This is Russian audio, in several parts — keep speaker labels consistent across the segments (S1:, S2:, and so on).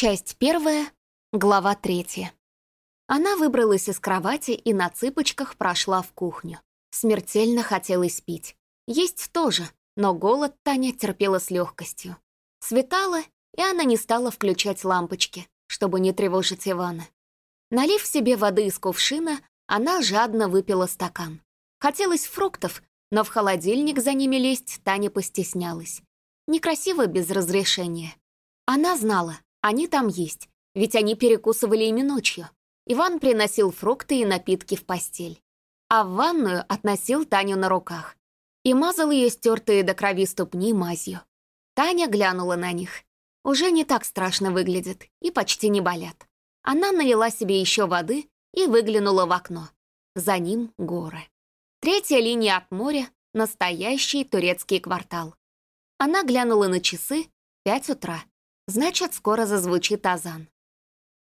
S1: Часть первая, глава третья. Она выбралась из кровати и на цыпочках прошла в кухню. Смертельно хотелось пить. Есть тоже, но голод Таня терпела с легкостью. Светало, и она не стала включать лампочки, чтобы не тревожить Ивана. Налив себе воды из кувшина, она жадно выпила стакан. Хотелось фруктов, но в холодильник за ними лезть Таня постеснялась. Некрасиво без разрешения. Она знала, они там есть, ведь они перекусывали ими ночью. Иван приносил фрукты и напитки в постель. А в ванную относил Таню на руках. И мазал ее стертые до крови ступни мазью. Таня глянула на них. Уже не так страшно выглядит и почти не болят. Она налила себе еще воды и выглянула в окно. За ним горы. Третья линия от моря — настоящий турецкий квартал. Она глянула на часы — пять утра. Значит, скоро зазвучит азан.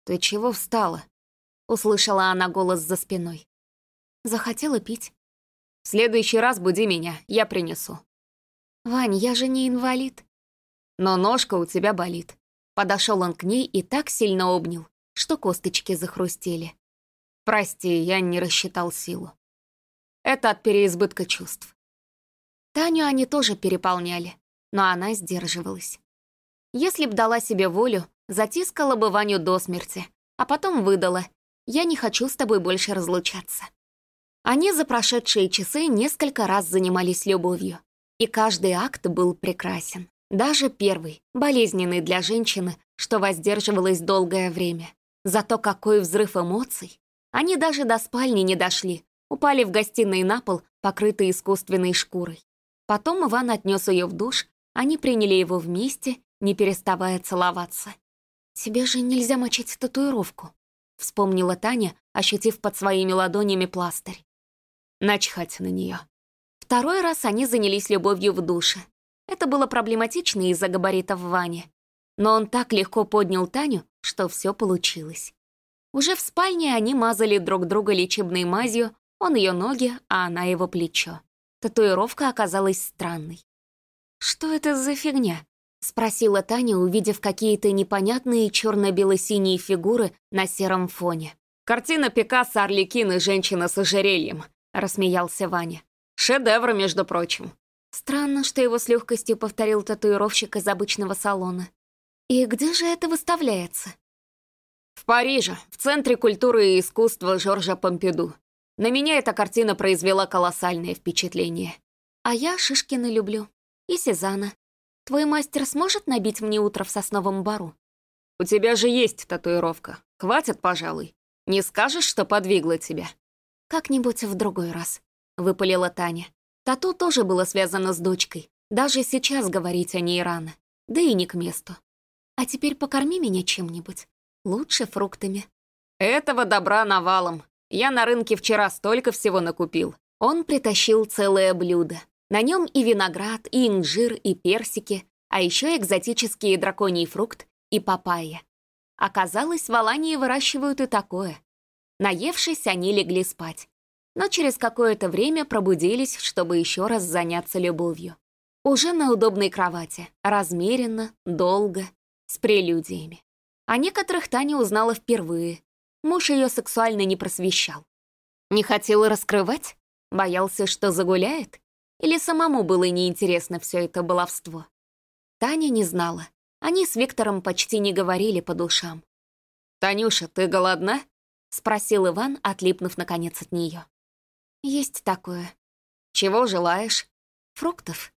S1: «Ты чего встала?» — услышала она голос за спиной. Захотела пить. «В следующий раз буди меня, я принесу». «Вань, я же не инвалид». «Но ножка у тебя болит». Подошел он к ней и так сильно обнял, что косточки захрустели. «Прости, я не рассчитал силу». Это от переизбытка чувств. Таню они тоже переполняли, но она сдерживалась. Если б дала себе волю, затискала бы Ваню до смерти, а потом выдала «Я не хочу с тобой больше разлучаться». Они за прошедшие часы несколько раз занимались любовью, и каждый акт был прекрасен. Даже первый, болезненный для женщины, что воздерживалась долгое время. Зато какой взрыв эмоций! Они даже до спальни не дошли, упали в гостиной на пол, покрытые искусственной шкурой. Потом Иван отнес ее в душ, они приняли его вместе, не переставая целоваться. «Тебе же нельзя мочить татуировку», — вспомнила Таня, ощутив под своими ладонями пластырь. Начхать на нее. Второй раз они занялись любовью в душе. Это было проблематично из-за габаритов Вани. Но он так легко поднял Таню, что все получилось. Уже в спальне они мазали друг друга лечебной мазью, он ее ноги, а она его плечо. Татуировка оказалась странной. «Что это за фигня?» — спросила Таня, увидев какие-то непонятные черно-бело-синие фигуры на сером фоне.
S2: «Картина Пикассо «Орликин и женщина с ожерельем», — рассмеялся Ваня. «Шедевр, между прочим».
S1: Странно, что его с легкостью повторил татуировщик из обычного салона. «И где же это выставляется?»
S2: «В Париже, в Центре культуры и искусства Жоржа Помпиду. На меня эта картина произвела колоссальное впечатление.
S1: А я Шишкина люблю. И Сезана. Твой мастер сможет набить мне утро в сосновом бару?
S2: У тебя же есть татуировка. Хватит, пожалуй. Не скажешь, что подвигла тебя?
S1: Как-нибудь в другой раз. Выпалила Таня. Тату тоже было связано с дочкой. Даже сейчас говорить о ней рано. Да и не к месту. А теперь покорми меня чем-нибудь. Лучше фруктами.
S2: Этого добра навалом. Я на рынке вчера столько всего накупил.
S1: Он притащил целое блюдо. На нем и виноград, и инжир, и персики, а еще экзотический драконий фрукт и папайя. Оказалось, в Алании выращивают и такое. Наевшись, они легли спать. Но через какое-то время пробудились, чтобы еще раз заняться любовью. Уже на удобной кровати, размеренно, долго, с прелюдиями. О некоторых Таня узнала впервые, Муж ее сексуально не просвещал. Не хотел раскрывать? Боялся, что загуляет? Или самому было неинтересно все это баловство? Таня не знала. Они с Виктором почти не говорили по душам.
S2: «Танюша, ты голодна?»
S1: — спросил Иван, отлипнув наконец от нее. «Есть такое».
S2: «Чего желаешь?»
S1: «Фруктов».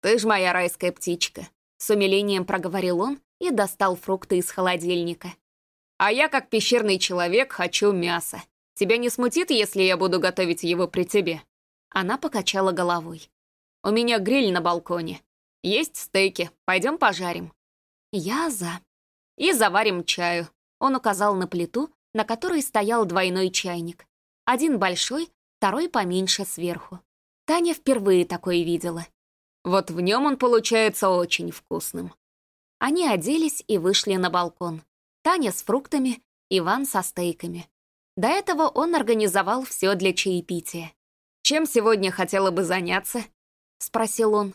S2: «Ты ж моя райская птичка», — с умилением проговорил он и достал фрукты из холодильника. А я, как пещерный человек, хочу мяса. Тебя не смутит, если я буду готовить его при тебе?»
S1: Она покачала головой.
S2: «У меня гриль на балконе. Есть стейки. Пойдем пожарим».
S1: «Я за».
S2: «И заварим чаю».
S1: Он указал на плиту, на которой стоял двойной чайник. Один большой, второй поменьше сверху. Таня впервые такой видела.
S2: Вот в нем он получается очень вкусным.
S1: Они оделись и вышли на балкон. Таня с фруктами, Иван со стейками. До этого он организовал все для чаепития.
S2: «Чем сегодня хотела бы заняться?»
S1: — спросил он.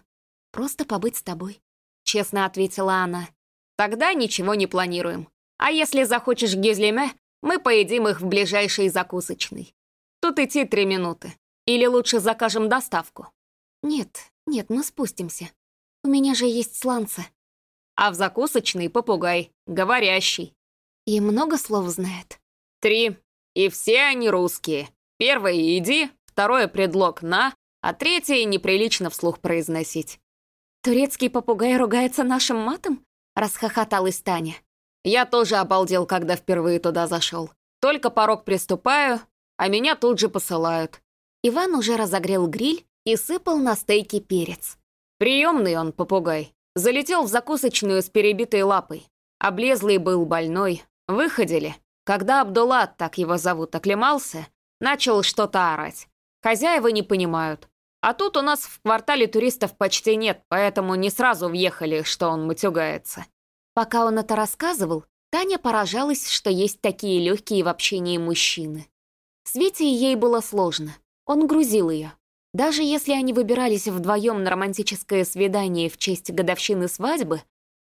S1: «Просто побыть с тобой», — честно ответила она.
S2: «Тогда ничего не планируем. А если захочешь гюзлеме, мы поедим их в ближайшей закусочной. Тут идти три минуты. Или лучше закажем доставку?»
S1: «Нет, нет, мы спустимся. У меня же есть сланцы».
S2: «А в закусочный попугай, говорящий».
S1: «И много слов знает?»
S2: «Три. И все они русские. Первое — иди, второе — предлог «на», а третье — неприлично вслух произносить».
S1: «Турецкий попугай ругается нашим матом?» — расхохоталась Таня.
S2: Я тоже обалдел, когда впервые туда зашел. Только порог приступаю, а меня тут же посылают.
S1: Иван уже разогрел гриль и сыпал на стейки перец.
S2: Приемный он, попугай. Залетел в закусочную с перебитой лапой. Облезлый был больной. Выходили. Когда Абдулла, так его зовут, оклемался, начал что-то орать. Хозяева не понимают. А тут у нас в квартале туристов почти нет, поэтому не сразу въехали, что он матюгается.
S1: Пока он это рассказывал, Таня поражалась, что есть такие легкие в общении мужчины. Свете ей было сложно. Он грузил ее. Даже если они выбирались вдвоем на романтическое свидание в честь годовщины свадьбы,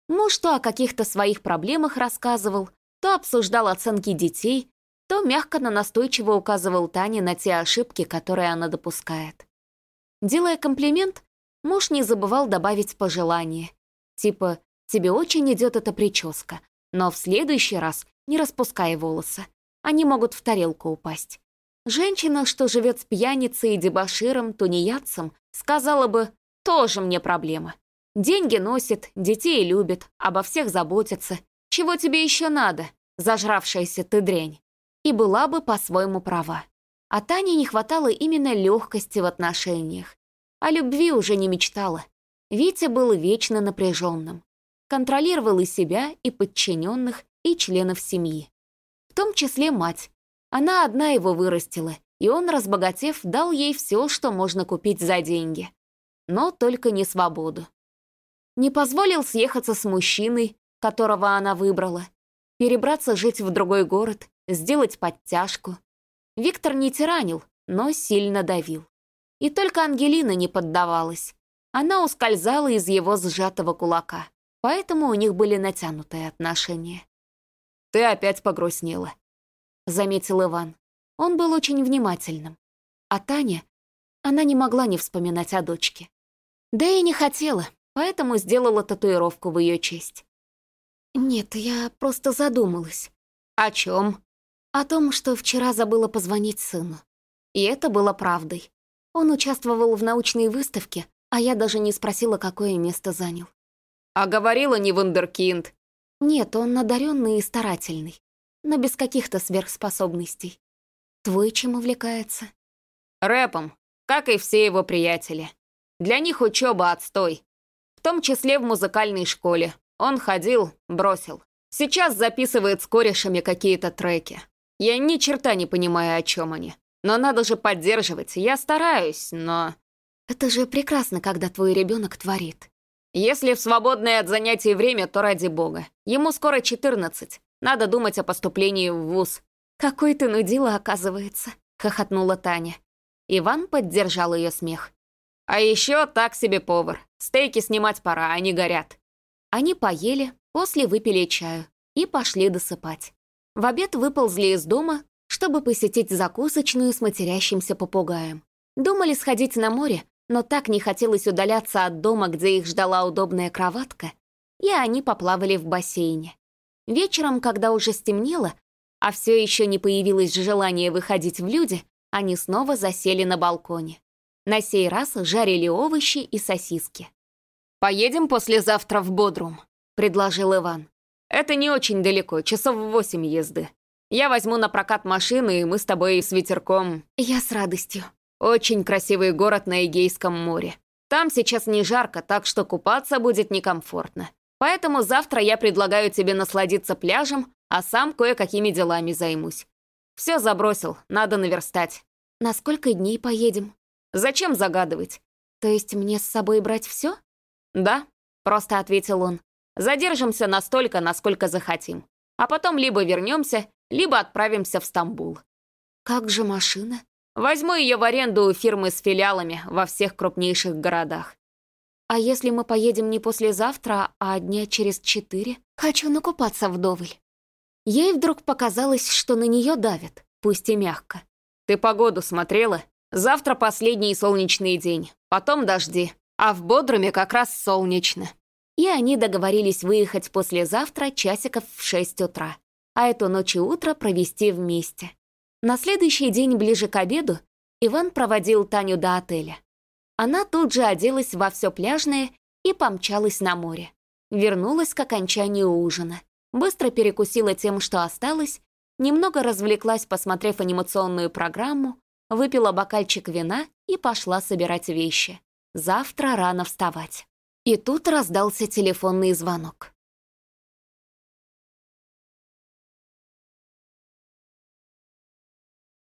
S1: муж то о каких-то своих проблемах рассказывал, то обсуждал оценки детей, то мягко, но настойчиво указывал Тане на те ошибки, которые она допускает. Делая комплимент, муж не забывал добавить пожелание. Типа Тебе очень идет эта прическа, но в следующий раз не распускай волосы. Они могут в тарелку упасть. Женщина, что живет с пьяницей, дебоширом, тунеядцем, сказала бы, тоже мне проблема. Деньги носит, детей любит, обо всех заботится. Чего тебе еще надо, зажравшаяся ты дрянь? И была бы по-своему права. А Тане не хватало именно легкости в отношениях. О любви уже не мечтала. Витя был вечно напряженным контролировал и себя, и подчиненных, и членов семьи. В том числе мать. Она одна его вырастила, и он, разбогатев, дал ей все, что можно купить за деньги. Но только не свободу. Не позволил съехаться с мужчиной, которого она выбрала, перебраться жить в другой город, сделать подтяжку. Виктор не тиранил, но сильно давил. И только Ангелина не поддавалась. Она ускользала из его сжатого кулака поэтому у них были натянутые отношения.
S2: «Ты опять погрустнела», —
S1: заметил Иван. Он был очень внимательным. А Таня, она не могла не вспоминать о дочке. Да и не хотела, поэтому сделала татуировку в ее честь. «Нет, я просто задумалась».
S2: «О чем?
S1: «О том, что вчера забыла позвонить сыну. И это было правдой. Он участвовал в научной выставке, а я даже не спросила, какое место занял.
S2: А говорила не вундеркинд.
S1: Нет, он одаренный и старательный, но без каких-то сверхспособностей. Твой чем увлекается?
S2: Рэпом, как и все его приятели. Для них учеба отстой. В том числе в музыкальной школе. Он ходил, бросил. Сейчас записывает с корешами какие-то треки. Я ни черта не понимаю, о чем они. Но надо же поддерживать. Я стараюсь, но...
S1: Это же прекрасно, когда твой ребенок творит.
S2: Если в свободное от занятий время, то ради бога. Ему скоро 14. Надо думать о поступлении в вуз.
S1: «Какой ты нудила, оказывается», — хохотнула Таня. Иван поддержал ее смех.
S2: «А еще так себе повар. Стейки снимать пора, они горят».
S1: Они поели, после выпили чаю и пошли досыпать. В обед выползли из дома, чтобы посетить закусочную с матерящимся попугаем. Думали сходить на море, но так не хотелось удаляться от дома, где их ждала удобная кроватка, и они поплавали в бассейне. Вечером, когда уже стемнело, а все еще не появилось желание выходить в люди, они снова засели на балконе. На сей раз жарили овощи и сосиски.
S2: «Поедем послезавтра в Бодрум», — предложил Иван. «Это не очень далеко, часов восемь езды. Я возьму на прокат машины, и мы с тобой с ветерком...»
S1: «Я с радостью»,
S2: очень красивый город на Эгейском море. Там сейчас не жарко, так что купаться будет некомфортно. Поэтому завтра я предлагаю тебе насладиться пляжем, а сам кое-какими делами займусь. Все забросил, надо наверстать.
S1: На сколько дней поедем?
S2: Зачем загадывать?
S1: То есть мне с собой брать все?
S2: Да, просто ответил он. Задержимся настолько, насколько захотим. А потом либо вернемся, либо отправимся в Стамбул.
S1: Как же машина?
S2: Возьму ее в аренду у фирмы с филиалами во всех крупнейших городах.
S1: А если мы поедем не послезавтра, а дня через четыре? Хочу накупаться вдоволь. Ей вдруг показалось, что на нее давят, пусть и мягко.
S2: «Ты погоду смотрела? Завтра последний солнечный день, потом дожди, а в Бодруме как раз солнечно».
S1: И они договорились выехать послезавтра часиков в шесть утра, а эту ночь и утро провести вместе. На следующий день ближе к обеду Иван проводил Таню до отеля. Она тут же оделась во все пляжное и помчалась на море. Вернулась к окончанию ужина. Быстро перекусила тем, что осталось, немного развлеклась, посмотрев анимационную программу, выпила бокальчик вина и пошла собирать вещи. Завтра рано вставать. И тут раздался телефонный звонок.